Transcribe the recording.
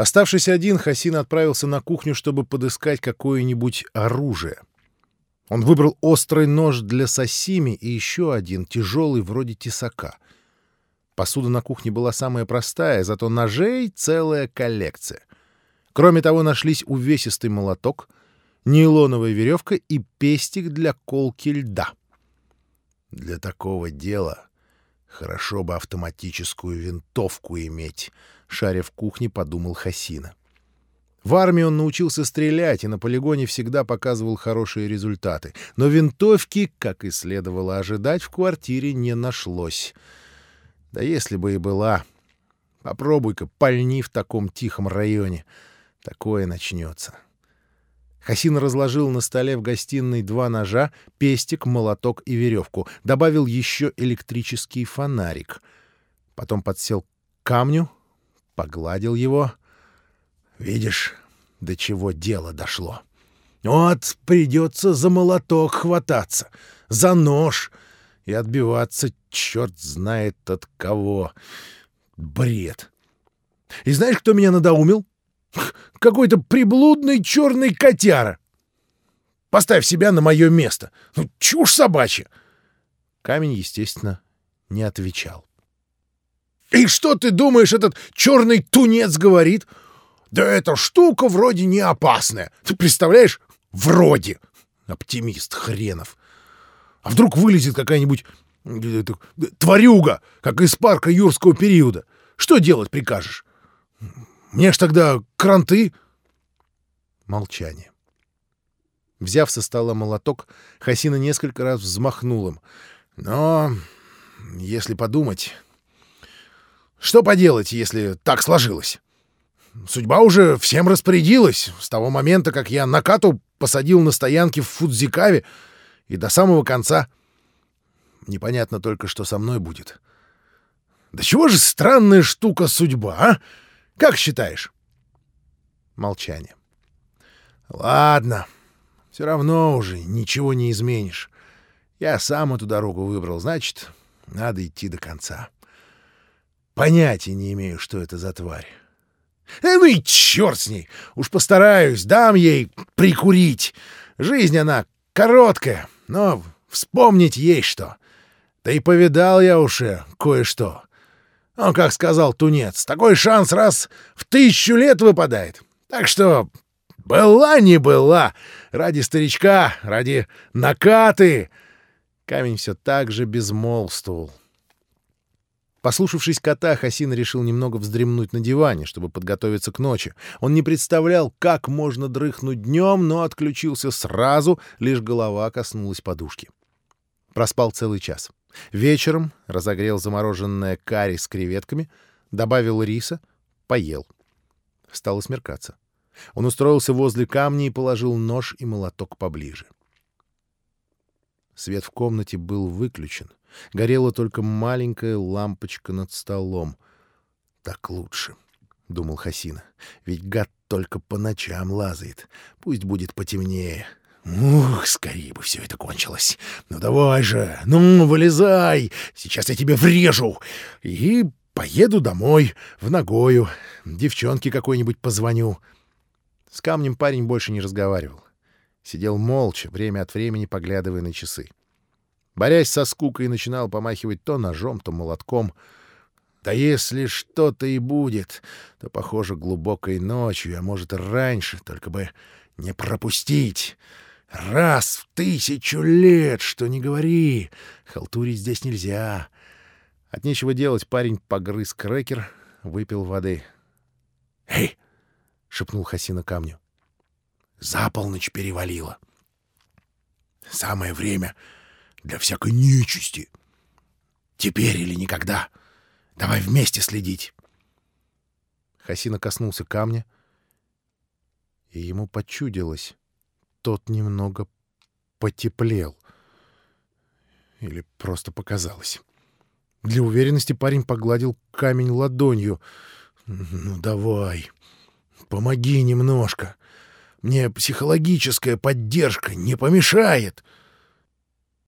Оставшись один, Хасин отправился на кухню, чтобы подыскать какое-нибудь оружие. Он выбрал острый нож для сосими и еще один, тяжелый, вроде тесака. Посуда на кухне была самая простая, зато ножей целая коллекция. Кроме того, нашлись увесистый молоток, нейлоновая веревка и пестик для колки льда. Для такого дела хорошо бы автоматическую винтовку иметь, шаря в кухне, подумал Хасина. В армии он научился стрелять и на полигоне всегда показывал хорошие результаты. Но винтовки, как и следовало ожидать, в квартире не нашлось. Да если бы и была. Попробуй-ка пальни в таком тихом районе. Такое начнется. Хасин разложил на столе в гостиной два ножа, пестик, молоток и веревку. Добавил еще электрический фонарик. Потом подсел к камню, погладил его. Видишь, до чего дело дошло. Вот придется за молоток хвататься, за нож и отбиваться черт знает от кого. Бред. И знаешь, кто меня надоумил? Какой-то приблудный черный котяра. Поставь себя на мое место. Ну, чушь собачья. Камень, естественно, не отвечал. «И что ты думаешь, этот черный тунец говорит? Да эта штука вроде не опасная. Ты представляешь? Вроде. Оптимист хренов. А вдруг вылезет какая-нибудь тварюга, как из парка юрского периода? Что делать прикажешь? Мне ж тогда кранты. Молчание. Взяв со стола молоток, Хасина несколько раз взмахнул им. Но, если подумать... Что поделать, если так сложилось? Судьба уже всем распорядилась с того момента, как я Накату посадил на стоянке в Фудзикаве и до самого конца. Непонятно только, что со мной будет. Да чего же странная штука судьба, а? Как считаешь? Молчание. Ладно, все равно уже ничего не изменишь. Я сам эту дорогу выбрал, значит, надо идти до конца. Понятия не имею, что это за тварь. Э, ну и черт с ней! Уж постараюсь, дам ей прикурить. Жизнь она короткая, но вспомнить есть что. Да и повидал я уже кое-что. Ну, как сказал Тунец, такой шанс раз в тысячу лет выпадает. Так что была не была. Ради старичка, ради накаты. Камень все так же безмолвствовал. Послушавшись кота, Хасин решил немного вздремнуть на диване, чтобы подготовиться к ночи. Он не представлял, как можно дрыхнуть днем, но отключился сразу, лишь голова коснулась подушки. Проспал целый час. Вечером разогрел замороженное карри с креветками, добавил риса, поел. Стало смеркаться. Он устроился возле камня и положил нож и молоток поближе. Свет в комнате был выключен. Горела только маленькая лампочка над столом. «Так лучше», — думал Хасина. «Ведь гад только по ночам лазает. Пусть будет потемнее». «Ух, скорее бы все это кончилось! Ну давай же! Ну, вылезай! Сейчас я тебе врежу! И поеду домой, в Нагою. Девчонке какой-нибудь позвоню». С камнем парень больше не разговаривал. Сидел молча, время от времени поглядывая на часы. Борясь со скукой, начинал помахивать то ножом, то молотком. Да если что-то и будет, то, похоже, глубокой ночью, а может и раньше, только бы не пропустить. Раз в тысячу лет, что не говори. Халтурить здесь нельзя. От нечего делать парень погрыз крекер, выпил воды. «Эй!» — шепнул Хасина камню. «За полночь перевалило. Самое время для всякой нечисти. Теперь или никогда. Давай вместе следить. Хасина коснулся камня, и ему почудилось. Тот немного потеплел. Или просто показалось. Для уверенности парень погладил камень ладонью. «Ну, давай, помоги немножко. Мне психологическая поддержка не помешает».